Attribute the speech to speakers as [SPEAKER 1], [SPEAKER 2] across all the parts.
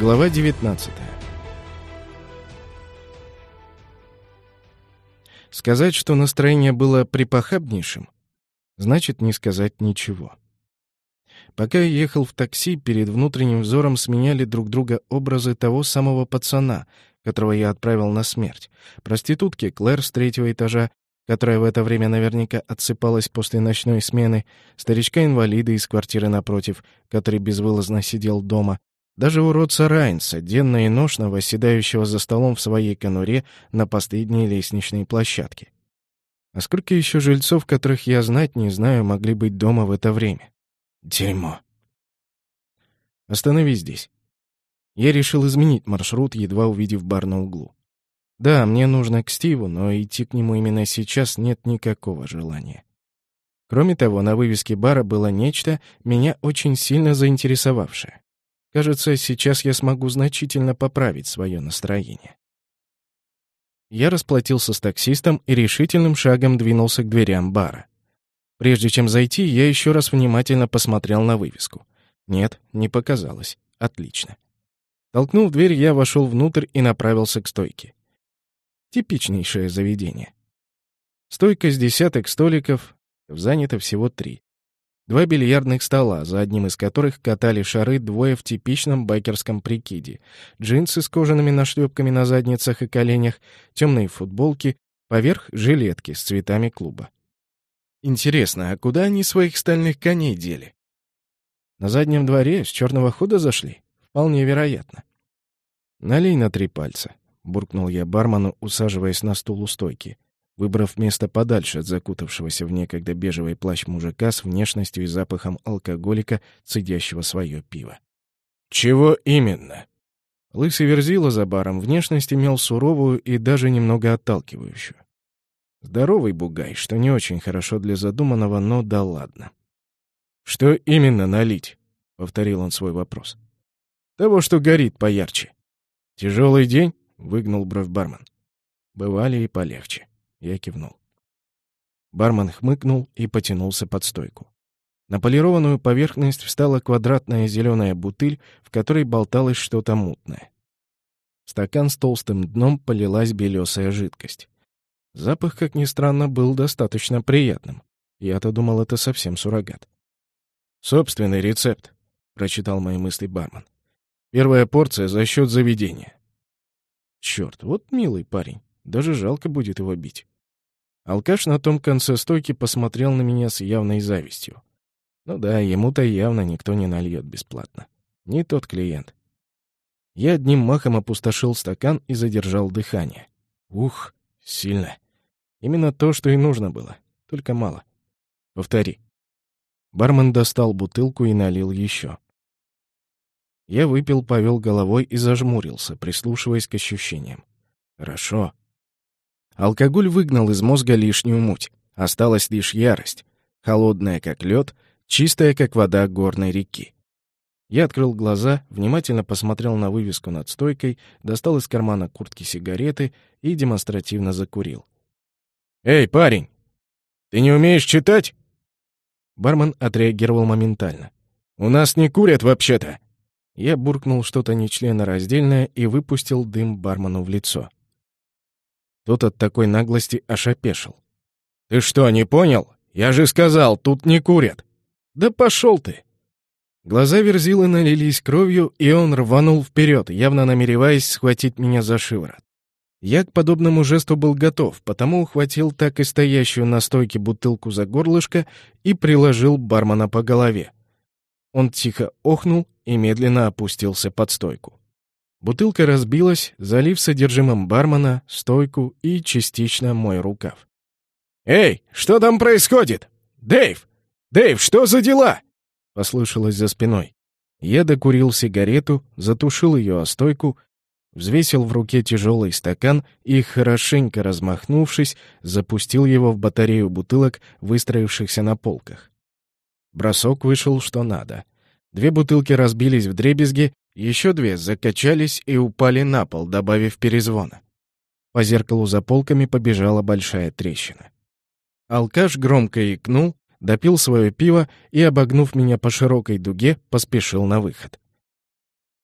[SPEAKER 1] Глава 19 Сказать, что настроение было припохабнейшим, значит не сказать ничего. Пока я ехал в такси, перед внутренним взором сменяли друг друга образы того самого пацана, которого я отправил на смерть, проститутки Клэр с третьего этажа, которая в это время наверняка отсыпалась после ночной смены, старичка-инвалида из квартиры напротив, который безвылазно сидел дома, даже уродца Райнса, денно и ношно восседающего за столом в своей конуре на последней лестничной площадке. А сколько еще жильцов, которых я знать не знаю, могли быть дома в это время? Дерьмо. Остановись здесь. Я решил изменить маршрут, едва увидев бар на углу. Да, мне нужно к Стиву, но идти к нему именно сейчас нет никакого желания. Кроме того, на вывеске бара было нечто, меня очень сильно заинтересовавшее. Кажется, сейчас я смогу значительно поправить свое настроение. Я расплатился с таксистом и решительным шагом двинулся к дверям бара. Прежде чем зайти, я еще раз внимательно посмотрел на вывеску. Нет, не показалось. Отлично. Толкнув дверь, я вошел внутрь и направился к стойке. Типичнейшее заведение. Стойка с десяток столиков, занято всего три. Два бильярдных стола, за одним из которых катали шары двое в типичном байкерском прикиде. Джинсы с кожаными нашлепками на задницах и коленях, темные футболки, поверх жилетки с цветами клуба. Интересно, а куда они своих стальных коней дели? На заднем дворе с черного хода зашли? Вполне вероятно. «Налей на три пальца», — буркнул я бармену, усаживаясь на стул у стойки, выбрав место подальше от закутавшегося в некогда бежевый плащ мужика с внешностью и запахом алкоголика, цедящего свое пиво. «Чего именно?» Лысый верзила за баром внешность имел суровую и даже немного отталкивающую. Здоровый бугай, что не очень хорошо для задуманного, но да ладно. «Что именно налить?» — повторил он свой вопрос. «Того, что горит поярче». «Тяжелый день?» — выгнул бровь бармен. «Бывали и полегче». Я кивнул. Бармен хмыкнул и потянулся под стойку. На полированную поверхность встала квадратная зеленая бутыль, в которой болталось что-то мутное. В стакан с толстым дном полилась белесая жидкость. Запах, как ни странно, был достаточно приятным. Я-то думал, это совсем суррогат. «Собственный рецепт», — прочитал мои мысли бармен. «Первая порция за счет заведения». Черт, вот милый парень. Даже жалко будет его бить. Алкаш на том конце стойки посмотрел на меня с явной завистью. Ну да, ему-то явно никто не нальет бесплатно. Не тот клиент. Я одним махом опустошил стакан и задержал дыхание. Ух, сильно. Именно то, что и нужно было, только мало. Повтори. Бармен достал бутылку и налил еще. Я выпил, повел головой и зажмурился, прислушиваясь к ощущениям. Хорошо. Алкоголь выгнал из мозга лишнюю муть. Осталась лишь ярость. Холодная, как лед, чистая, как вода горной реки. Я открыл глаза, внимательно посмотрел на вывеску над стойкой, достал из кармана куртки сигареты и демонстративно закурил. «Эй, парень! Ты не умеешь читать?» Бармен отреагировал моментально. «У нас не курят вообще-то!» Я буркнул что-то нечленораздельное и выпустил дым бармену в лицо. Тот от такой наглости аж опешил. «Ты что, не понял? Я же сказал, тут не курят!» «Да пошел ты!» Глаза Верзилы налились кровью, и он рванул вперед, явно намереваясь схватить меня за шиворот. Я к подобному жесту был готов, потому ухватил так и стоящую на стойке бутылку за горлышко и приложил бармена по голове. Он тихо охнул и медленно опустился под стойку. Бутылка разбилась, залив содержимым бармена, стойку и частично мой рукав. «Эй, что там происходит? Дэйв! Дэйв, что за дела?» — послышалось за спиной. Я докурил сигарету, затушил ее о стойку взвесил в руке тяжелый стакан и, хорошенько размахнувшись, запустил его в батарею бутылок, выстроившихся на полках. Бросок вышел что надо. Две бутылки разбились в дребезги, еще две закачались и упали на пол, добавив перезвона. По зеркалу за полками побежала большая трещина. Алкаш громко икнул, допил свое пиво и, обогнув меня по широкой дуге, поспешил на выход.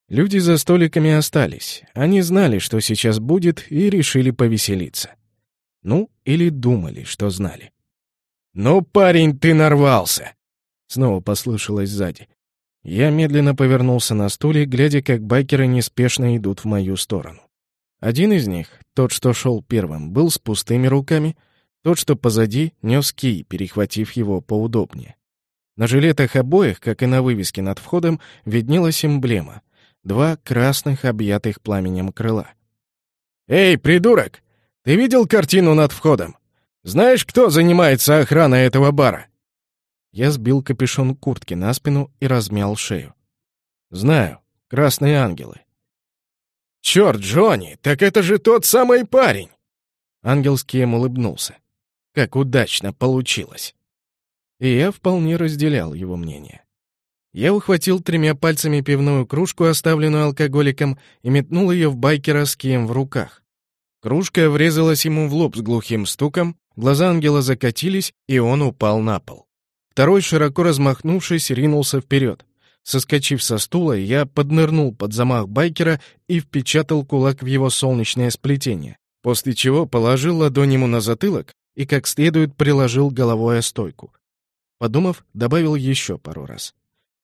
[SPEAKER 1] Люди за столиками остались. Они знали, что сейчас будет, и решили повеселиться. Ну, или думали, что знали. «Ну, парень, ты нарвался!» Снова послышалось сзади. Я медленно повернулся на стуле, глядя, как байкеры неспешно идут в мою сторону. Один из них, тот, что шел первым, был с пустыми руками, тот, что позади, нес кий, перехватив его поудобнее. На жилетах обоих, как и на вывеске над входом, виднелась эмблема — два красных, объятых пламенем крыла. «Эй, придурок! Ты видел картину над входом? Знаешь, кто занимается охраной этого бара?» Я сбил капюшон куртки на спину и размял шею. «Знаю. Красные ангелы». «Черт, Джонни, так это же тот самый парень!» Ангел с Кием улыбнулся. «Как удачно получилось!» И я вполне разделял его мнение. Я ухватил тремя пальцами пивную кружку, оставленную алкоголиком, и метнул ее в байкера с Кием в руках. Кружка врезалась ему в лоб с глухим стуком, глаза ангела закатились, и он упал на пол. Второй, широко размахнувшись, ринулся вперед. Соскочив со стула, я поднырнул под замах байкера и впечатал кулак в его солнечное сплетение, после чего положил ладонь ему на затылок и как следует приложил головой о стойку. Подумав, добавил еще пару раз.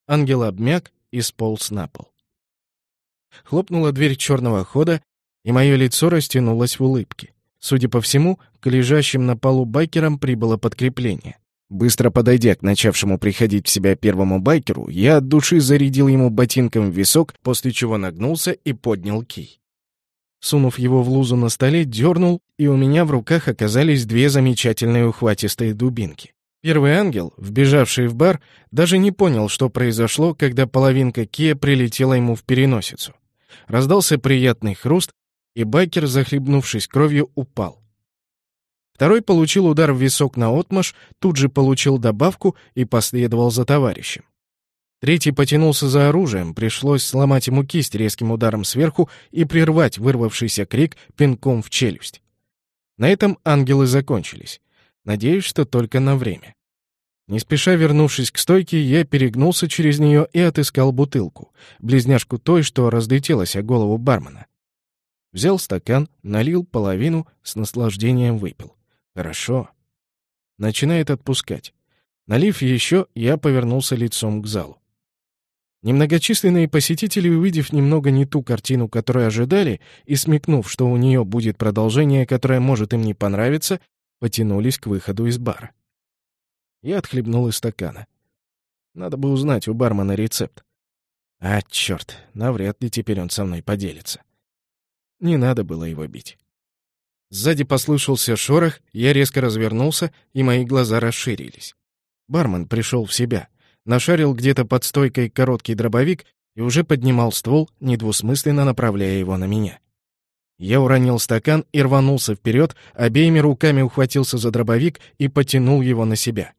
[SPEAKER 1] Ангел обмяк и сполз на пол. Хлопнула дверь черного хода, и мое лицо растянулось в улыбке. Судя по всему, к лежащим на полу байкерам прибыло подкрепление. Быстро подойдя к начавшему приходить в себя первому байкеру, я от души зарядил ему ботинком в висок, после чего нагнулся и поднял кий. Сунув его в лузу на столе, дернул, и у меня в руках оказались две замечательные ухватистые дубинки. Первый ангел, вбежавший в бар, даже не понял, что произошло, когда половинка кия прилетела ему в переносицу. Раздался приятный хруст, и байкер, захлебнувшись кровью, упал. Второй получил удар в висок на отмаш, тут же получил добавку и последовал за товарищем. Третий потянулся за оружием, пришлось сломать ему кисть резким ударом сверху и прервать вырвавшийся крик пинком в челюсть. На этом ангелы закончились. Надеюсь, что только на время. Не спеша вернувшись к стойке, я перегнулся через нее и отыскал бутылку, близняшку той, что разлетелась о голову бармена. Взял стакан, налил половину, с наслаждением выпил. Хорошо. Начинает отпускать. Налив еще, я повернулся лицом к залу. Немногочисленные посетители, увидев немного не ту картину, которую ожидали, и смекнув, что у нее будет продолжение, которое может им не понравиться, потянулись к выходу из бара. Я отхлебнул из стакана. Надо бы узнать у бармена рецепт. А, черт, навряд ли теперь он со мной поделится. Не надо было его бить. Сзади послышался шорох, я резко развернулся, и мои глаза расширились. Бармен пришел в себя, нашарил где-то под стойкой короткий дробовик и уже поднимал ствол, недвусмысленно направляя его на меня. Я уронил стакан и рванулся вперед, обеими руками ухватился за дробовик и потянул его на себя.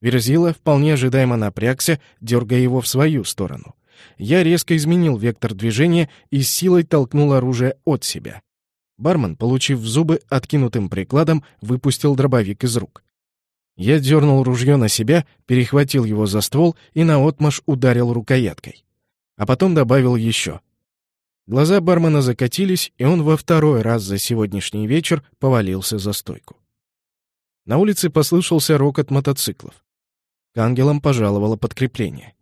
[SPEAKER 1] Верзила вполне ожидаемо напрягся, дергая его в свою сторону. Я резко изменил вектор движения и силой толкнул оружие от себя. Бармен, получив в зубы откинутым прикладом, выпустил дробовик из рук. Я дернул ружье на себя, перехватил его за ствол и наотмашь ударил рукояткой. А потом добавил еще. Глаза бармена закатились, и он во второй раз за сегодняшний вечер повалился за стойку. На улице послышался рокот мотоциклов. К ангелам пожаловало подкрепление.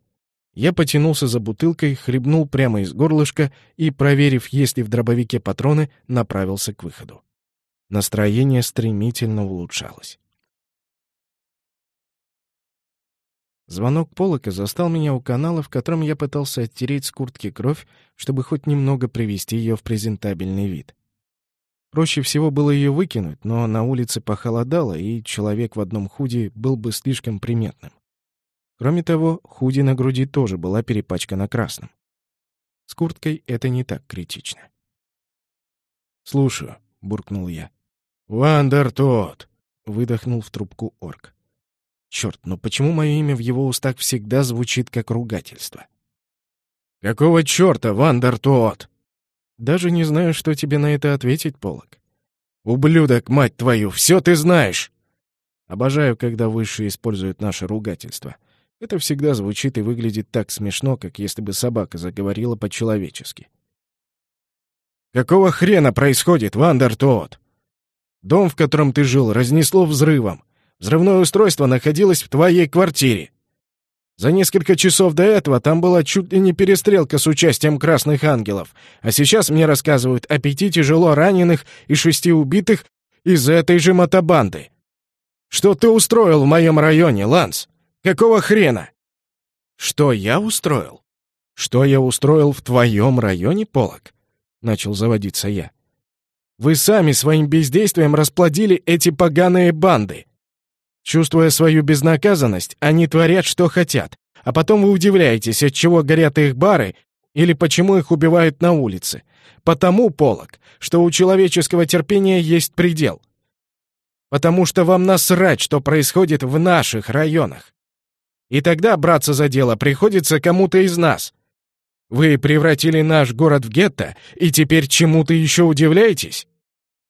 [SPEAKER 1] Я потянулся за бутылкой, хлебнул прямо из горлышка и, проверив, есть ли в дробовике патроны, направился к выходу. Настроение стремительно улучшалось. Звонок Полока застал меня у канала, в котором я пытался оттереть с куртки кровь, чтобы хоть немного привести ее в презентабельный вид. Проще всего было ее выкинуть, но на улице похолодало, и человек в одном худи был бы слишком приметным. Кроме того, худи на груди тоже была перепачкана красным. С курткой это не так критично. «Слушаю», — буркнул я. «Вандер тот!» — выдохнул в трубку орк. «Черт, но почему мое имя в его устах всегда звучит как ругательство?» «Какого черта, Вандер Тоот?» «Даже не знаю, что тебе на это ответить, Полок. «Ублюдок, мать твою, все ты знаешь!» Обожаю, когда высшие используют наше ругательство — Это всегда звучит и выглядит так смешно, как если бы собака заговорила по-человечески. «Какого хрена происходит, Вандер Тоот? Дом, в котором ты жил, разнесло взрывом. Взрывное устройство находилось в твоей квартире. За несколько часов до этого там была чуть ли не перестрелка с участием красных ангелов, а сейчас мне рассказывают о пяти тяжело раненых и шести убитых из этой же мотобанды. Что ты устроил в моем районе, Ланс? Какого хрена? Что я устроил? Что я устроил в твоем районе, Полок? Начал заводиться я. Вы сами своим бездействием расплодили эти поганые банды. Чувствуя свою безнаказанность, они творят, что хотят, а потом вы удивляетесь, от чего горят их бары или почему их убивают на улице. Потому, Полок, что у человеческого терпения есть предел. Потому что вам насрать, что происходит в наших районах. И тогда браться за дело приходится кому-то из нас. Вы превратили наш город в гетто, и теперь чему-то еще удивляетесь?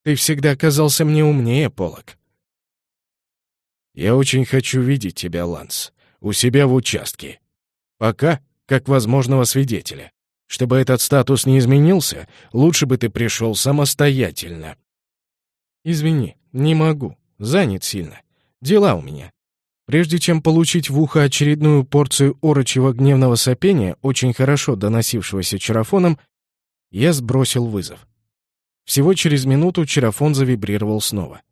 [SPEAKER 1] Ты всегда казался мне умнее, Полок. Я очень хочу видеть тебя, Ланс, у себя в участке. Пока, как возможного свидетеля. Чтобы этот статус не изменился, лучше бы ты пришел самостоятельно. Извини, не могу. Занят сильно. Дела у меня. Прежде чем получить в ухо очередную порцию орочего гневного сопения, очень хорошо доносившегося чарафоном, я сбросил вызов. Всего через минуту чарафон завибрировал снова.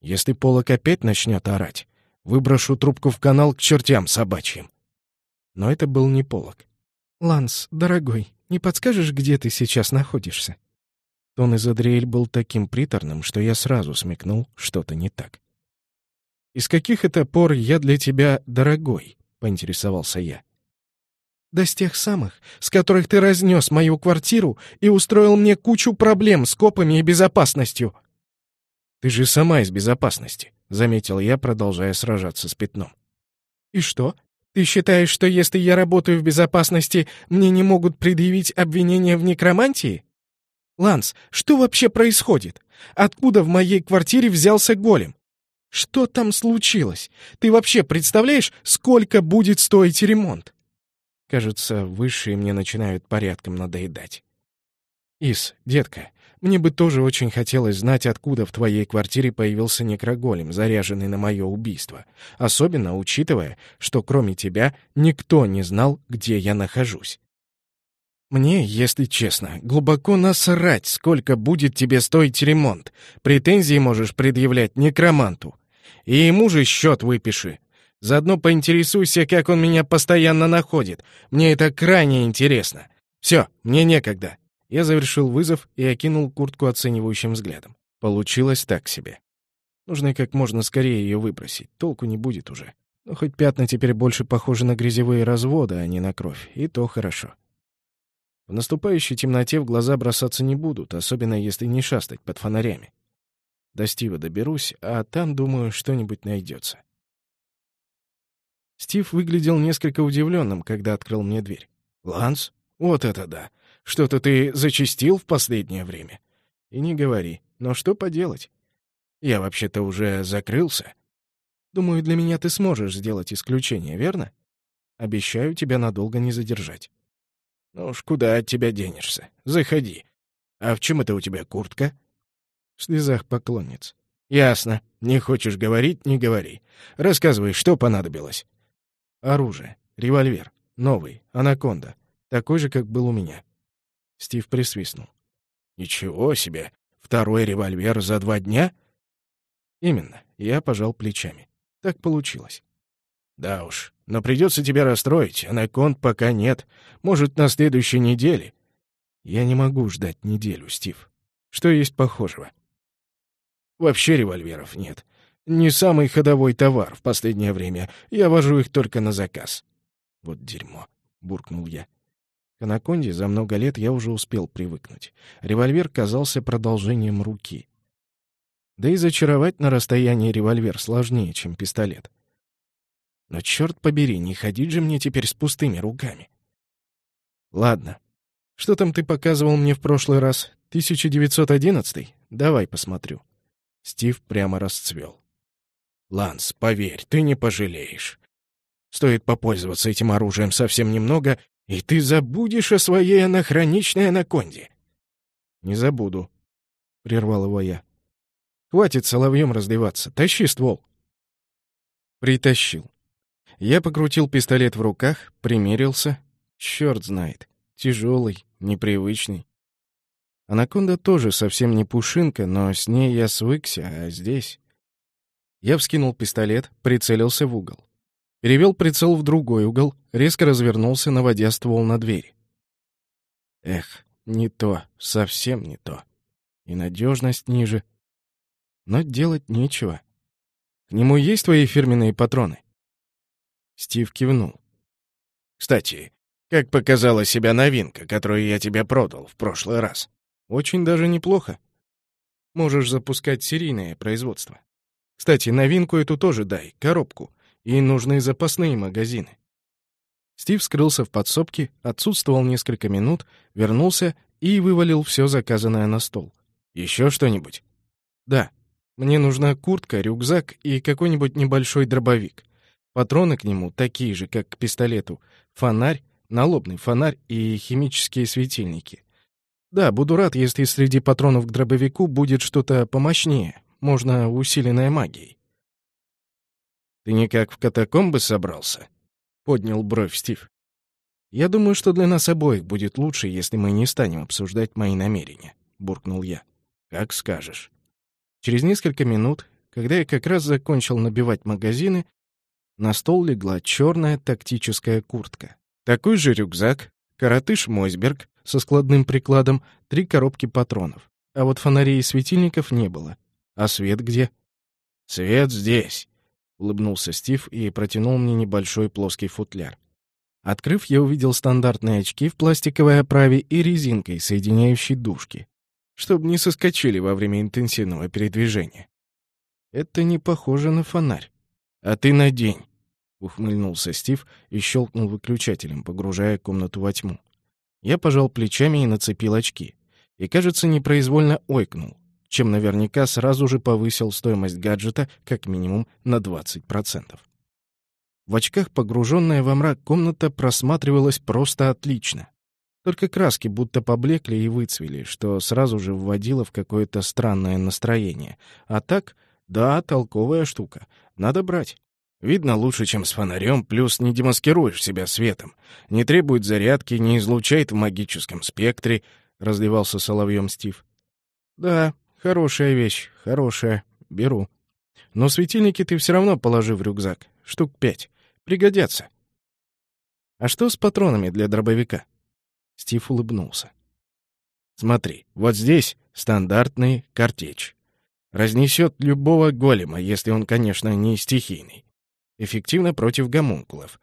[SPEAKER 1] Если Полок опять начнет орать, выброшу трубку в канал к чертям собачьим. Но это был не Полок. «Ланс, дорогой, не подскажешь, где ты сейчас находишься?» Тон из Адриэль был таким приторным, что я сразу смекнул, что-то не так. «Из каких это пор я для тебя дорогой?» — поинтересовался я. Да с тех самых, с которых ты разнес мою квартиру и устроил мне кучу проблем с копами и безопасностью. Ты же сама из безопасности, заметил я, продолжая сражаться с пятном. И что? Ты считаешь, что если я работаю в безопасности, мне не могут предъявить обвинения в некромантии? Ланс, что вообще происходит? Откуда в моей квартире взялся голем? Что там случилось? Ты вообще представляешь, сколько будет стоить ремонт? Кажется, высшие мне начинают порядком надоедать. «Ис, детка, мне бы тоже очень хотелось знать, откуда в твоей квартире появился некроголем, заряженный на мое убийство, особенно учитывая, что кроме тебя никто не знал, где я нахожусь. Мне, если честно, глубоко насрать, сколько будет тебе стоить ремонт. Претензии можешь предъявлять некроманту. И ему же счет выпиши. Заодно поинтересуйся, как он меня постоянно находит. Мне это крайне интересно. Все, мне некогда». Я завершил вызов и окинул куртку оценивающим взглядом. Получилось так себе. Нужно как можно скорее ее выбросить, толку не будет уже. Но хоть пятна теперь больше похожи на грязевые разводы, а не на кровь, и то хорошо. В наступающей темноте в глаза бросаться не будут, особенно если не шастать под фонарями. До Стива доберусь, а там, думаю, что-нибудь найдется. Стив выглядел несколько удивленным, когда открыл мне дверь. «Ланс? Вот это да! Что-то ты зачистил в последнее время?» «И не говори. Но что поделать? Я вообще-то уже закрылся. Думаю, для меня ты сможешь сделать исключение, верно? Обещаю тебя надолго не задержать». «Ну уж куда от тебя денешься? Заходи. А в чем это у тебя куртка?» «В слезах поклонниц». «Ясно. Не хочешь говорить — не говори. Рассказывай, что понадобилось». Оружие. Револьвер. Новый. Анаконда. Такой же, как был у меня. Стив присвистнул. «Ничего себе! Второй револьвер за два дня?» «Именно. Я пожал плечами. Так получилось». «Да уж. Но придется тебя расстроить. Анаконд пока нет. Может, на следующей неделе». «Я не могу ждать неделю, Стив. Что есть похожего?» «Вообще револьверов нет. Не самый ходовой товар в последнее время. Я вожу их только на заказ. Вот дерьмо, буркнул я. К анаконде за много лет я уже успел привыкнуть. Револьвер казался продолжением руки. Да и зачаровать на расстоянии револьвер сложнее, чем пистолет. Но черт побери, не ходить же мне теперь с пустыми руками. Ладно. Что там ты показывал мне в прошлый раз? 1911? Давай посмотрю. Стив прямо расцвел. Ланс, поверь, ты не пожалеешь. Стоит попользоваться этим оружием совсем немного, и ты забудешь о своей анахроничной анаконде. Не забуду, — прервал его я. Хватит соловьем раздеваться, тащи ствол. Притащил. Я покрутил пистолет в руках, примерился. Черт знает, тяжелый, непривычный. Анаконда тоже совсем не пушинка, но с ней я свыкся, а здесь... Я вскинул пистолет, прицелился в угол. Перевел прицел в другой угол, резко развернулся, наводя ствол на дверь. Эх, не то, совсем не то. И надежность ниже. Но делать нечего. К нему есть твои фирменные патроны? Стив кивнул.
[SPEAKER 2] Кстати, как показала себя новинка, которую я тебе продал в прошлый раз?
[SPEAKER 1] Очень даже неплохо. Можешь запускать серийное производство. Кстати, новинку эту тоже дай, коробку. И нужны запасные магазины. Стив скрылся в подсобке, отсутствовал несколько минут, вернулся и вывалил все заказанное на стол. «Еще что-нибудь?» «Да. Мне нужна куртка, рюкзак и какой-нибудь небольшой дробовик. Патроны к нему такие же, как к пистолету. Фонарь, налобный фонарь и химические светильники. Да, буду рад, если среди патронов к дробовику будет что-то помощнее, можно усиленная магией.
[SPEAKER 2] «Ты никак в катакомбы собрался?» — поднял бровь Стив.
[SPEAKER 1] «Я думаю, что для нас обоих будет лучше, если мы не станем обсуждать мои намерения», — буркнул я.
[SPEAKER 2] «Как скажешь».
[SPEAKER 1] Через несколько минут, когда я как раз закончил набивать магазины, на стол легла черная тактическая куртка. Такой же рюкзак, коротыш Мойсберг со складным прикладом, три коробки патронов. А вот фонарей и светильников не было. А свет где?
[SPEAKER 2] «Свет здесь», — улыбнулся
[SPEAKER 1] Стив и протянул мне небольшой плоский футляр. Открыв, я увидел стандартные очки в пластиковой оправе и резинкой, соединяющей дужки, чтобы не соскочили во время интенсивного передвижения. Это не похоже на фонарь. А ты надень. — ухмыльнулся Стив и щелкнул выключателем, погружая комнату во тьму. Я пожал плечами и нацепил очки. И, кажется, непроизвольно ойкнул, чем наверняка сразу же повысил стоимость гаджета как минимум на 20%. В очках, погруженная во мрак комната, просматривалась просто отлично. Только краски будто поблекли и выцвели, что сразу же вводило в какое-то странное настроение. А так, да, толковая штука. Надо брать. Видно лучше, чем с фонарем, плюс не демаскируешь себя светом. Не требует зарядки, не излучает в магическом спектре, — разливался соловьем Стив. Да, хорошая вещь, хорошая. Беру. Но светильники ты все равно положи в рюкзак. Штук пять. Пригодятся. А что с патронами для дробовика? Стив улыбнулся. Смотри, вот здесь стандартный картечь. Разнесет любого голема, если он, конечно, не стихийный эффективно против гомункулов.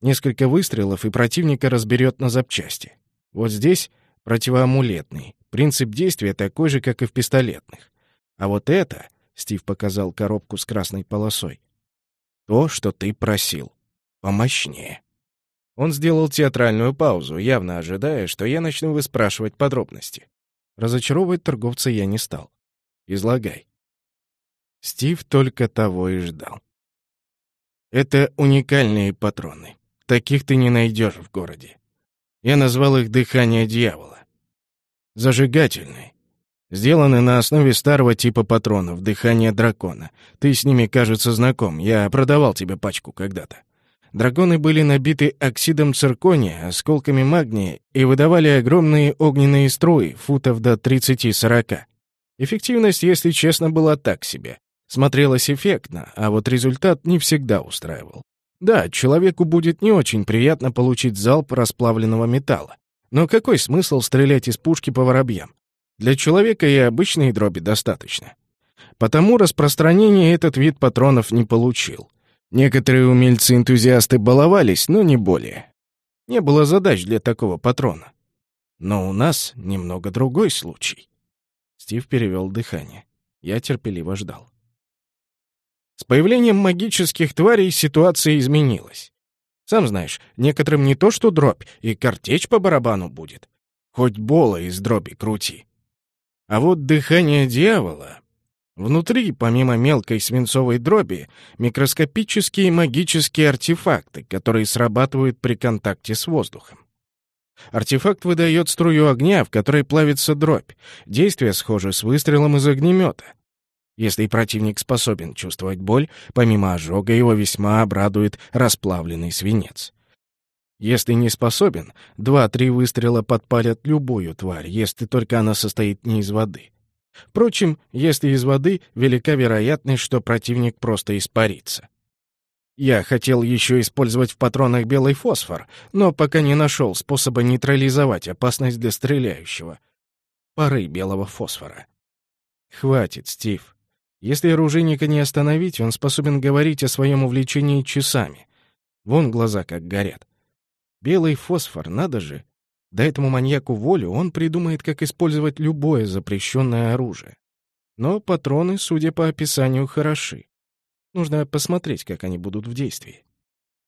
[SPEAKER 1] Несколько выстрелов, и противника разберет на запчасти. Вот здесь противоамулетный. Принцип действия такой же, как и в пистолетных. А вот это, — Стив показал коробку с красной полосой, — то, что ты просил. Помощнее. Он сделал театральную паузу, явно ожидая, что я начну выспрашивать подробности. Разочаровывать торговца я не стал. Излагай. Стив только того и ждал. Это уникальные патроны. Таких ты не найдешь в городе. Я назвал их «Дыхание дьявола». Зажигательные. Сделаны на основе старого типа патронов «Дыхание дракона». Ты с ними, кажется, знаком. Я продавал тебе пачку когда-то. Драконы были набиты оксидом циркония, осколками магния и выдавали огромные огненные струи, футов до 30-40. Эффективность, если честно, была так себе. Смотрелось эффектно, а вот результат не всегда устраивал. Да, человеку будет не очень приятно получить залп расплавленного металла. Но какой смысл стрелять из пушки по воробьям? Для человека и обычной дроби достаточно. Потому распространение этот вид патронов не получил. Некоторые умельцы-энтузиасты баловались, но не более. Не было задач для такого патрона. Но у нас немного другой случай. Стив перевел дыхание. Я терпеливо ждал. С появлением магических тварей ситуация изменилась. Сам знаешь, некоторым не то что дробь, и картечь по барабану будет. Хоть бола из дроби крути. А вот дыхание дьявола...
[SPEAKER 2] Внутри, помимо мелкой свинцовой дроби, микроскопические магические артефакты, которые срабатывают при контакте с воздухом. Артефакт выдает струю огня, в которой плавится дробь. Действие схоже с выстрелом из огнемета. Если противник способен чувствовать боль, помимо ожога его весьма обрадует расплавленный свинец. Если не способен, два-три выстрела подпалят любую тварь, если только она состоит не из воды. Впрочем, если из воды, велика вероятность, что противник просто испарится. Я хотел еще использовать в патронах белый фосфор, но пока не нашел способа нейтрализовать опасность для стреляющего. Пары белого фосфора. Хватит, Стив. Если оружейника не остановить, он способен говорить о своем увлечении часами. Вон глаза как горят. Белый фосфор, надо же. Да этому маньяку волю он придумает, как использовать любое запрещенное оружие. Но патроны, судя по описанию, хороши. Нужно посмотреть, как они будут в действии.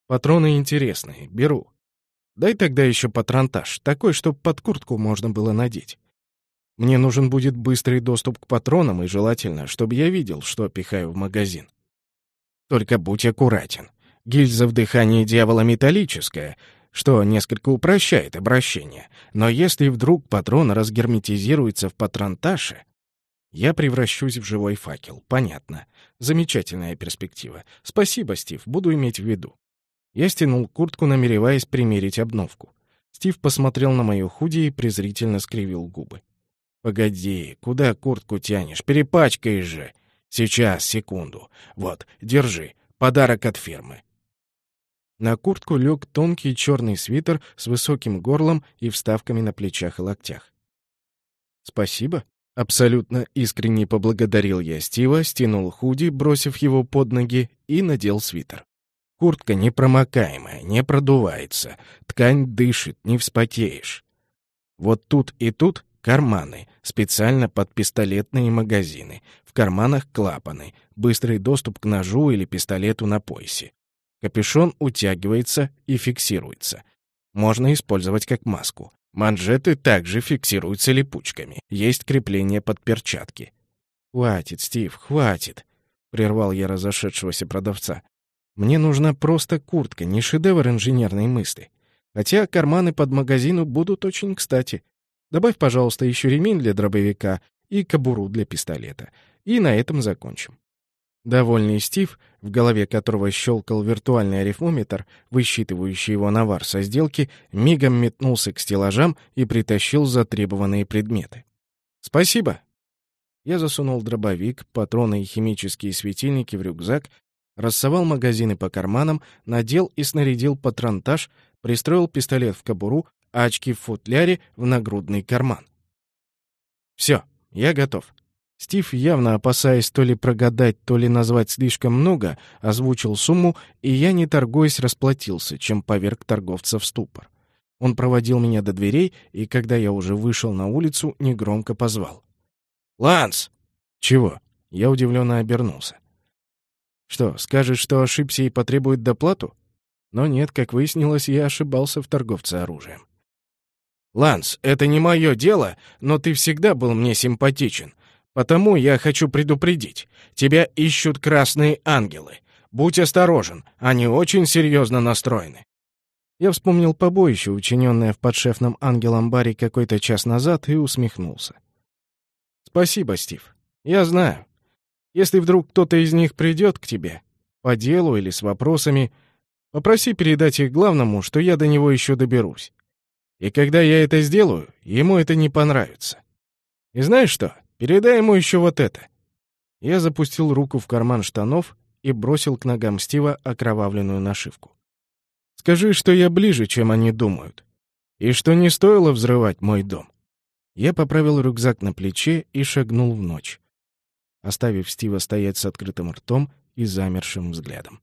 [SPEAKER 2] Патроны интересные, беру. Дай тогда еще патронтаж, такой, чтобы под куртку можно было надеть. Мне нужен будет быстрый доступ к патронам и желательно, чтобы я видел, что пихаю в магазин. Только будь аккуратен. Гильза в дыхании дьявола металлическая, что несколько упрощает обращение. Но если вдруг патрон разгерметизируется в патронташе, я превращусь в живой факел. Понятно. Замечательная перспектива. Спасибо, Стив, буду иметь в виду. Я стянул куртку, намереваясь примерить обновку. Стив посмотрел на мою худи и презрительно скривил губы. «Погоди, куда куртку тянешь? Перепачкаешь же!» «Сейчас, секунду. Вот, держи. Подарок от фирмы». На куртку лег тонкий черный свитер с высоким горлом и вставками на плечах и локтях. «Спасибо», Абсолютно искренне поблагодарил я Стива, стянул худи, бросив его под ноги, и надел свитер. Куртка непромокаемая, не продувается, ткань дышит, не вспотеешь. Вот тут и тут карманы, специально под пистолетные магазины, в карманах клапаны, быстрый доступ к ножу или пистолету на поясе. Капюшон утягивается и фиксируется. Можно использовать как маску. Манжеты также фиксируются липучками. Есть крепление под перчатки. «Хватит, Стив, хватит!» — прервал я разошедшегося продавца. «Мне нужна просто куртка, не шедевр инженерной мысли. Хотя карманы под магазину будут очень кстати. Добавь, пожалуйста, еще ремень для дробовика и кобуру для пистолета. И на этом закончим». Довольный Стив, в голове которого щелкал виртуальный арифмометр, высчитывающий его навар со сделки, мигом метнулся к стеллажам и притащил затребованные предметы. «Спасибо!» Я засунул дробовик, патроны и химические светильники в рюкзак, рассовал магазины по карманам, надел и снарядил патронтаж, пристроил пистолет в кобуру, а очки в футляре в нагрудный карман. «Все, я готов. Стив, явно опасаясь то ли прогадать, то ли назвать слишком много, озвучил сумму, и я, не торгуясь, расплатился, чем поверг торговца в ступор. Он проводил меня до дверей, и когда я уже вышел на улицу, негромко позвал. «Ланс!» «Чего?» Я удивленно обернулся. «Что, скажешь, что ошибся и потребует доплату?» Но нет, как выяснилось, я ошибался в торговце оружием. «Ланс, это не мое дело, но ты всегда был мне симпатичен. Потому я хочу предупредить. Тебя ищут красные ангелы. Будь осторожен, они очень серьезно настроены. Я вспомнил побоище, учиненное в подшефном ангелом баре какой-то час назад, и усмехнулся. «Спасибо, Стив. Я знаю. Если вдруг кто-то из них придет к тебе, по делу или с вопросами, попроси передать их главному, что я до него еще доберусь. И когда я это сделаю, ему это не понравится. И знаешь что? Передай ему еще вот это». Я запустил руку в карман штанов и бросил к ногам Стива окровавленную нашивку. «Скажи, что я ближе, чем они думают, и что не стоило взрывать мой дом». Я поправил рюкзак на плече и шагнул в ночь, оставив Стива стоять с открытым ртом и замершим взглядом.